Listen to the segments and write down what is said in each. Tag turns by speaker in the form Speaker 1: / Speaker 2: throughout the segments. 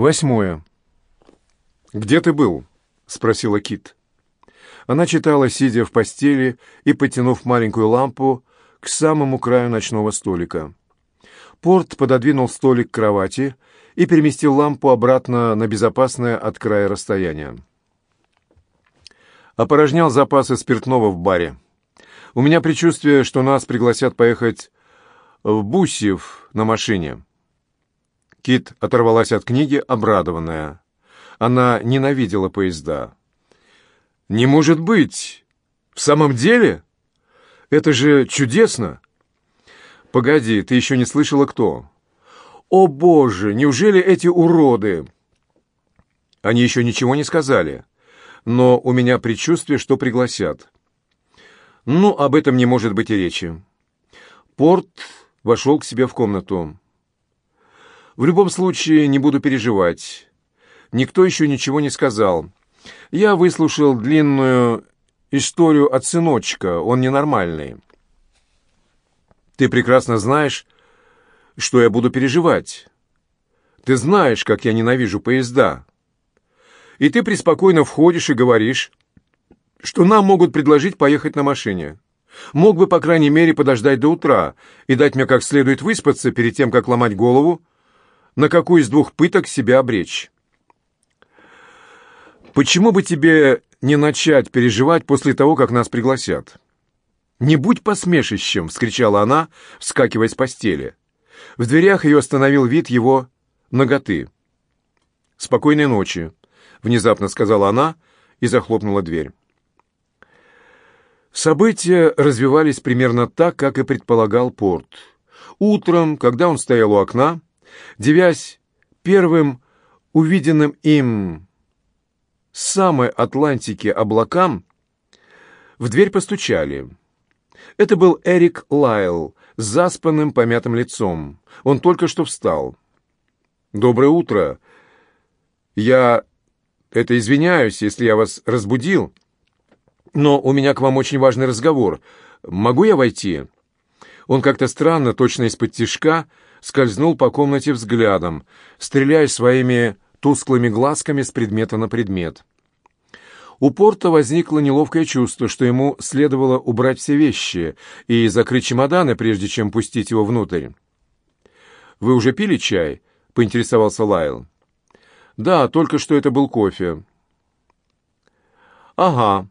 Speaker 1: Восьмое. «Где ты был?» — спросила Кит. Она читала, сидя в постели и потянув маленькую лампу к самому краю ночного столика. Порт пододвинул столик к кровати и переместил лампу обратно на безопасное от края расстояние. Опорожнял запасы спиртного в баре. У меня предчувствие, что нас пригласят поехать в Бусев на машине. Кит оторвалась от книги, обрадованная. Она ненавидела поезда. «Не может быть! В самом деле? Это же чудесно!» «Погоди, ты еще не слышала, кто?» «О, Боже! Неужели эти уроды?» Они еще ничего не сказали, но у меня предчувствие, что пригласят. Ну, об этом не может быть и речи. Порт вошел к себе в комнату. В любом случае, не буду переживать. Никто еще ничего не сказал. Я выслушал длинную историю от сыночка, он ненормальный. Ты прекрасно знаешь, что я буду переживать. Ты знаешь, как я ненавижу поезда. И ты преспокойно входишь и говоришь, что нам могут предложить поехать на машине. Мог бы, по крайней мере, подождать до утра и дать мне как следует выспаться перед тем, как ломать голову на какую из двух пыток себя обречь. Почему бы тебе не начать переживать после того, как нас пригласят? «Не будь посмешищем!» — вскричала она, вскакивая с постели. В дверях ее остановил вид его ноготы. «Спокойной ночи!» — внезапно сказала она и захлопнула дверь. События развивались примерно так, как и предполагал Порт. Утром, когда он стоял у окна, Девясь первым увиденным им с самой Атлантики облакам, в дверь постучали. Это был Эрик Лайл с заспанным помятым лицом. Он только что встал. «Доброе утро. Я... это извиняюсь, если я вас разбудил, но у меня к вам очень важный разговор. Могу я войти?» Он как-то странно, точно из-под тишка, скользнул по комнате взглядом, стреляя своими тусклыми глазками с предмета на предмет. У Порта возникло неловкое чувство, что ему следовало убрать все вещи и закрыть чемоданы, прежде чем пустить его внутрь. «Вы уже пили чай?» — поинтересовался Лайл. «Да, только что это был кофе». «Ага».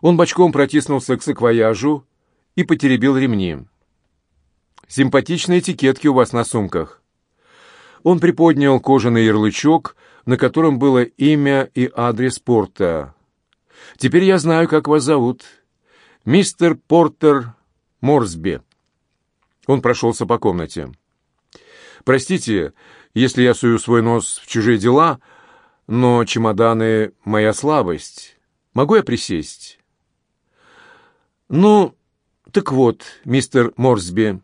Speaker 1: Он бочком протиснулся к саквояжу и потеребил ремни. Симпатичные этикетки у вас на сумках». Он приподнял кожаный ярлычок, на котором было имя и адрес порта. «Теперь я знаю, как вас зовут. Мистер Портер Морсби». Он прошелся по комнате. «Простите, если я сую свой нос в чужие дела, но чемоданы — моя слабость. Могу я присесть?» «Ну, так вот, мистер Морсби,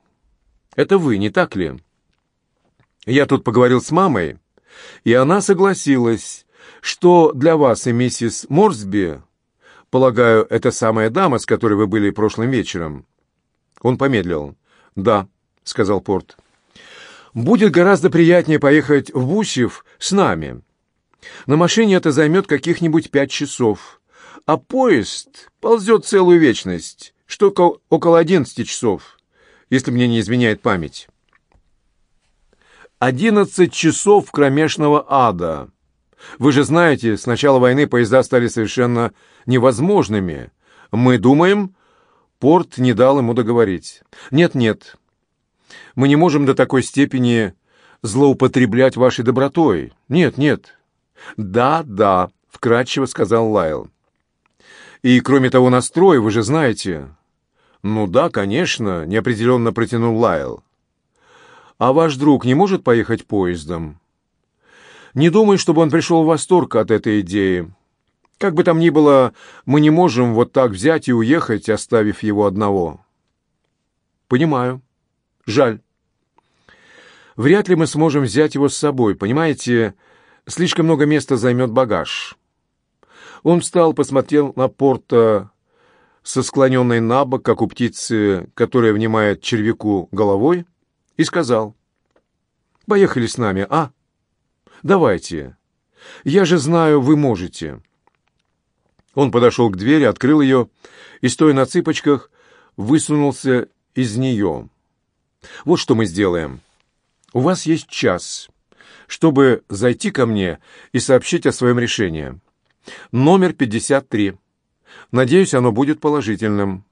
Speaker 1: это вы, не так ли? Я тут поговорил с мамой, и она согласилась, что для вас и миссис Морсби, полагаю, это самая дама, с которой вы были прошлым вечером. Он помедлил. «Да», — сказал Порт. «Будет гораздо приятнее поехать в Бусев с нами. На машине это займет каких-нибудь пять часов, а поезд ползет целую вечность, что около одиннадцати часов если мне не изменяет память. Одиннадцать часов кромешного ада. Вы же знаете, с начала войны поезда стали совершенно невозможными. Мы думаем, порт не дал ему договорить. Нет-нет, мы не можем до такой степени злоупотреблять вашей добротой. Нет, нет. Да, да, вкратчиво сказал Лайл. И кроме того настроя, вы же знаете, «Ну да, конечно», — неопределенно протянул Лайл. «А ваш друг не может поехать поездом?» «Не думаю, чтобы он пришел в восторг от этой идеи. Как бы там ни было, мы не можем вот так взять и уехать, оставив его одного». «Понимаю. Жаль. Вряд ли мы сможем взять его с собой, понимаете? Слишком много места займет багаж». Он встал, посмотрел на Порта со склоненной на бок, как у птицы, которая внимает червяку головой, и сказал, «Поехали с нами, а? Давайте. Я же знаю, вы можете». Он подошел к двери, открыл ее и, стоя на цыпочках, высунулся из нее. «Вот что мы сделаем. У вас есть час, чтобы зайти ко мне и сообщить о своем решении. Номер 53. Надеюсь, оно будет положительным».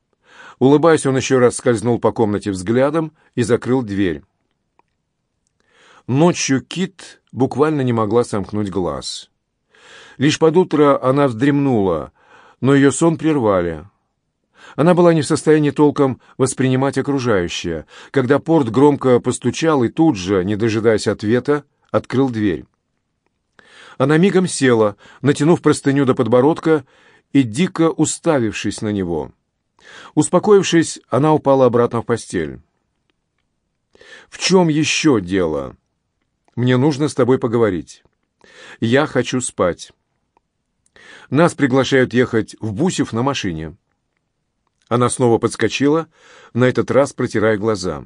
Speaker 1: Улыбаясь, он еще раз скользнул по комнате взглядом и закрыл дверь. Ночью Кит буквально не могла сомкнуть глаз. Лишь под утро она вздремнула, но ее сон прервали. Она была не в состоянии толком воспринимать окружающее, когда порт громко постучал и тут же, не дожидаясь ответа, открыл дверь. Она мигом села, натянув простыню до подбородка и дико уставившись на него. Успокоившись, она упала обратно в постель. «В чем еще дело? Мне нужно с тобой поговорить. Я хочу спать. Нас приглашают ехать в Бусев на машине». Она снова подскочила, на этот раз протирая глаза.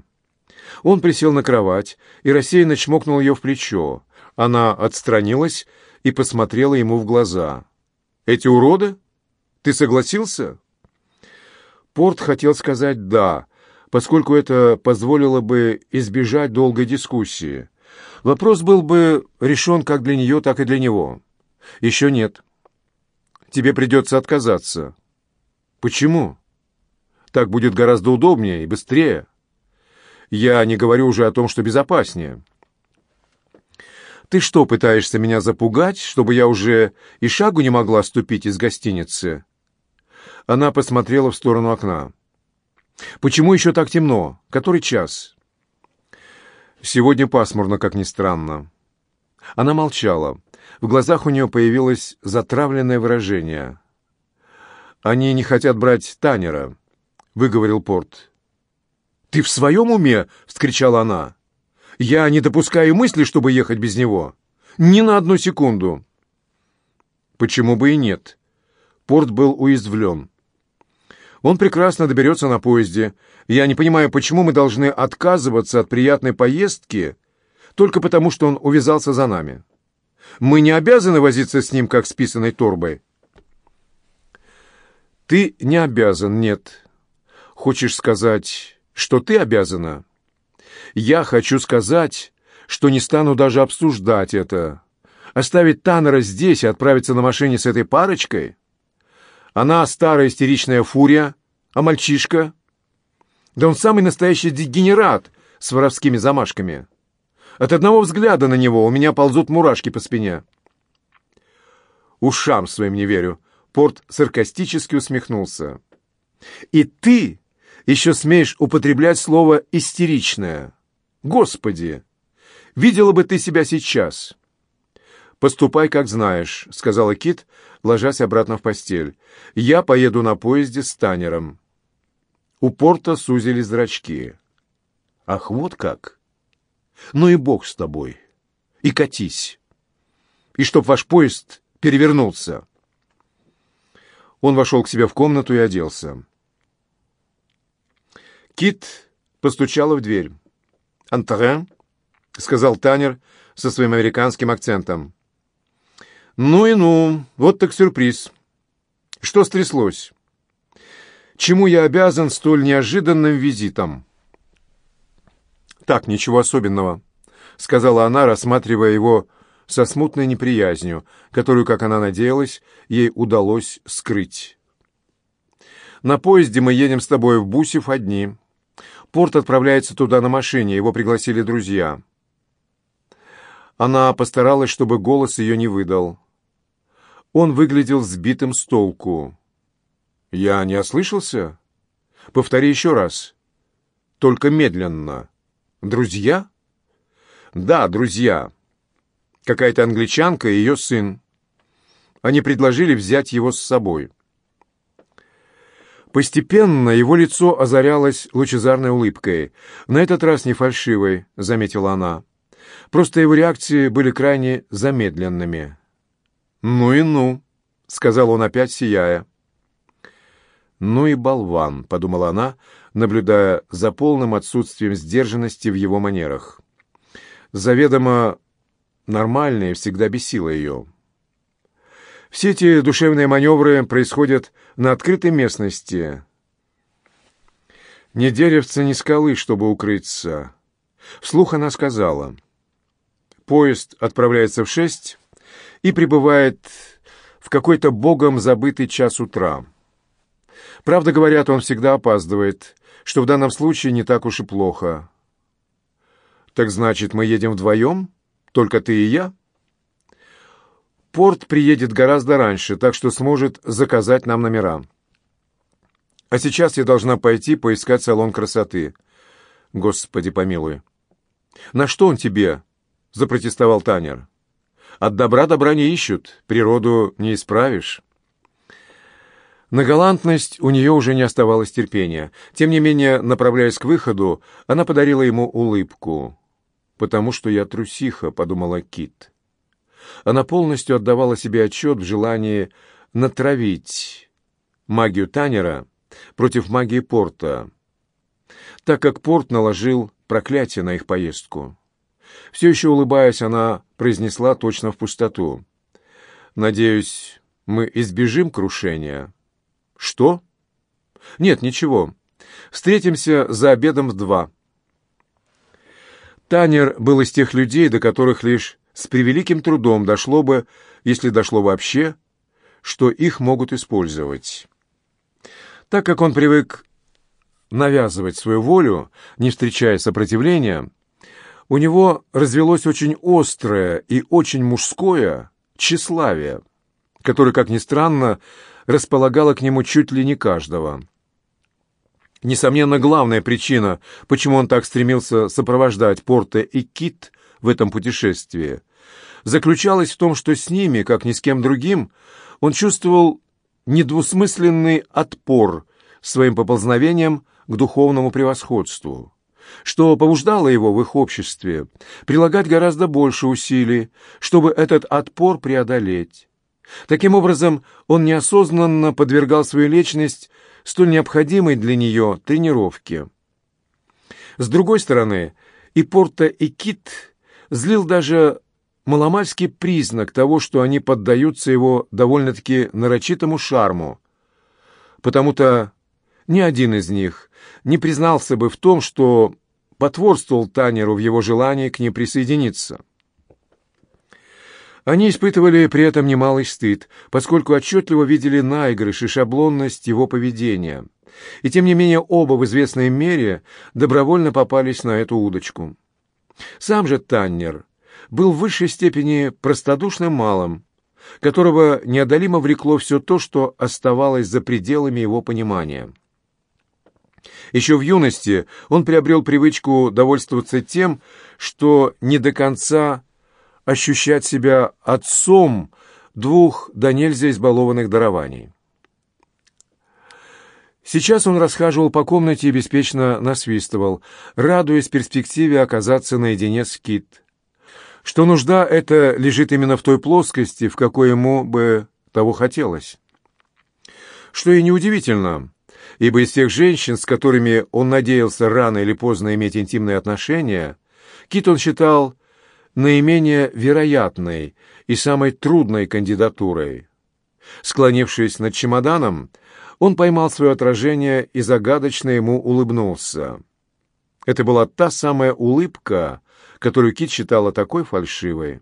Speaker 1: Он присел на кровать и рассеянно чмокнул ее в плечо. Она отстранилась и посмотрела ему в глаза. «Эти уроды? Ты согласился?» Порт хотел сказать «да», поскольку это позволило бы избежать долгой дискуссии. Вопрос был бы решен как для нее, так и для него. Еще нет. Тебе придется отказаться. Почему? Так будет гораздо удобнее и быстрее. Я не говорю уже о том, что безопаснее. Ты что, пытаешься меня запугать, чтобы я уже и шагу не могла ступить из гостиницы?» Она посмотрела в сторону окна. «Почему еще так темно? Который час?» «Сегодня пасмурно, как ни странно». Она молчала. В глазах у нее появилось затравленное выражение. «Они не хотят брать Танера выговорил Порт. «Ты в своем уме?» — вскричала она. «Я не допускаю мысли, чтобы ехать без него. Ни на одну секунду». «Почему бы и нет?» Порт был уязвлен. «Он прекрасно доберется на поезде. Я не понимаю, почему мы должны отказываться от приятной поездки только потому, что он увязался за нами. Мы не обязаны возиться с ним, как с писаной торбой». «Ты не обязан, нет», Хочешь сказать, что ты обязана? Я хочу сказать, что не стану даже обсуждать это. Оставить Таннера здесь и отправиться на машине с этой парочкой? Она старая истеричная фурия, а мальчишка? Да он самый настоящий дегенерат с воровскими замашками. От одного взгляда на него у меня ползут мурашки по спине. Ушам своим не верю. Порт саркастически усмехнулся. И ты еще смеешь употреблять слово «истеричное». Господи! Видела бы ты себя сейчас!» «Поступай, как знаешь», — сказала Кит, ложась обратно в постель. «Я поеду на поезде с Танером». У порта сузили зрачки. «Ах, вот как! Ну и бог с тобой! И катись! И чтоб ваш поезд перевернулся!» Он вошел к себе в комнату и оделся. Кит постучала в дверь. «Антре?» — сказал Танер со своим американским акцентом. «Ну и ну, вот так сюрприз. Что стряслось? Чему я обязан столь неожиданным визитом?» «Так, ничего особенного», — сказала она, рассматривая его со смутной неприязнью, которую, как она надеялась, ей удалось скрыть. «На поезде мы едем с тобой в Бусев одни. Порт отправляется туда на машине, его пригласили друзья. Она постаралась, чтобы голос ее не выдал. Он выглядел сбитым с толку. «Я не ослышался? Повтори еще раз. Только медленно. Друзья?» «Да, друзья. Какая-то англичанка и ее сын. Они предложили взять его с собой». Постепенно его лицо озарялось лучезарной улыбкой. «На этот раз не фальшивой», — заметила она. «Просто его реакции были крайне замедленными». «Ну и ну», — сказал он опять, сияя. «Ну и болван», — подумала она, наблюдая за полным отсутствием сдержанности в его манерах. Заведомо нормальное всегда бесило ее. Все эти душевные маневры происходят на открытой местности. Ни деревца, ни скалы, чтобы укрыться. Вслух она сказала. Поезд отправляется в шесть и прибывает в какой-то богом забытый час утра. Правда, говорят, он всегда опаздывает, что в данном случае не так уж и плохо. «Так значит, мы едем вдвоем? Только ты и я?» Порт приедет гораздо раньше, так что сможет заказать нам номера. А сейчас я должна пойти поискать салон красоты. Господи помилуй. На что он тебе? Запротестовал Танер. От добра добра не ищут, природу не исправишь. На галантность у нее уже не оставалось терпения. Тем не менее, направляясь к выходу, она подарила ему улыбку. «Потому что я трусиха», — подумала Кит. Она полностью отдавала себе отчет в желании натравить магию Танера против магии Порта, так как Порт наложил проклятие на их поездку. Все еще улыбаясь, она произнесла точно в пустоту. «Надеюсь, мы избежим крушения?» «Что?» «Нет, ничего. Встретимся за обедом в два». Танер был из тех людей, до которых лишь с превеликим трудом дошло бы, если дошло вообще, что их могут использовать. Так как он привык навязывать свою волю, не встречая сопротивления, у него развелось очень острое и очень мужское тщеславие, которое, как ни странно, располагало к нему чуть ли не каждого. Несомненно, главная причина, почему он так стремился сопровождать Порте и Кит в этом путешествии, заключалась в том, что с ними, как ни с кем другим, он чувствовал недвусмысленный отпор своим поползновением к духовному превосходству, что побуждало его в их обществе прилагать гораздо больше усилий, чтобы этот отпор преодолеть. Таким образом, он неосознанно подвергал свою личность столь необходимой для нее тренировке. С другой стороны, и Порта, и Кит злил даже маломальский признак того, что они поддаются его довольно-таки нарочитому шарму, потому-то ни один из них не признался бы в том, что потворствовал Танеру в его желании к ней присоединиться. Они испытывали при этом немалый стыд, поскольку отчетливо видели наигрыш и шаблонность его поведения. И тем не менее оба в известной мере добровольно попались на эту удочку. Сам же Таннер был в высшей степени простодушным малым, которого неодолимо влекло все то, что оставалось за пределами его понимания. Еще в юности он приобрел привычку довольствоваться тем, что не до конца ощущать себя отцом двух до нельзя избалованных дарований. Сейчас он расхаживал по комнате и беспечно насвистывал, радуясь перспективе оказаться наедине с Кит. Что нужда эта лежит именно в той плоскости, в какой ему бы того хотелось. Что и неудивительно, ибо из тех женщин, с которыми он надеялся рано или поздно иметь интимные отношения, Кит он считал наименее вероятной и самой трудной кандидатурой. Склонившись над чемоданом, он поймал свое отражение и загадочно ему улыбнулся. Это была та самая улыбка, которую Кит считала такой фальшивой.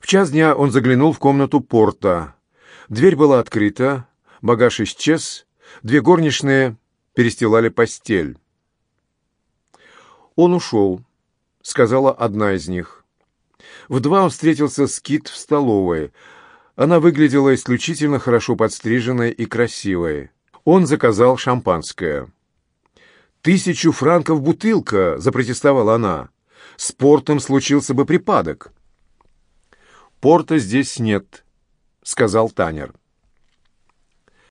Speaker 1: В час дня он заглянул в комнату порта. Дверь была открыта, багаж исчез, две горничные перестилали постель. Он ушел. — сказала одна из них. В два он встретился с Кит в столовой. Она выглядела исключительно хорошо подстриженной и красивой. Он заказал шампанское. «Тысячу франков бутылка!» — запротестовала она. «С портом случился бы припадок». «Порта здесь нет», — сказал Танер.